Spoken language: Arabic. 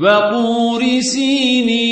وطور سينين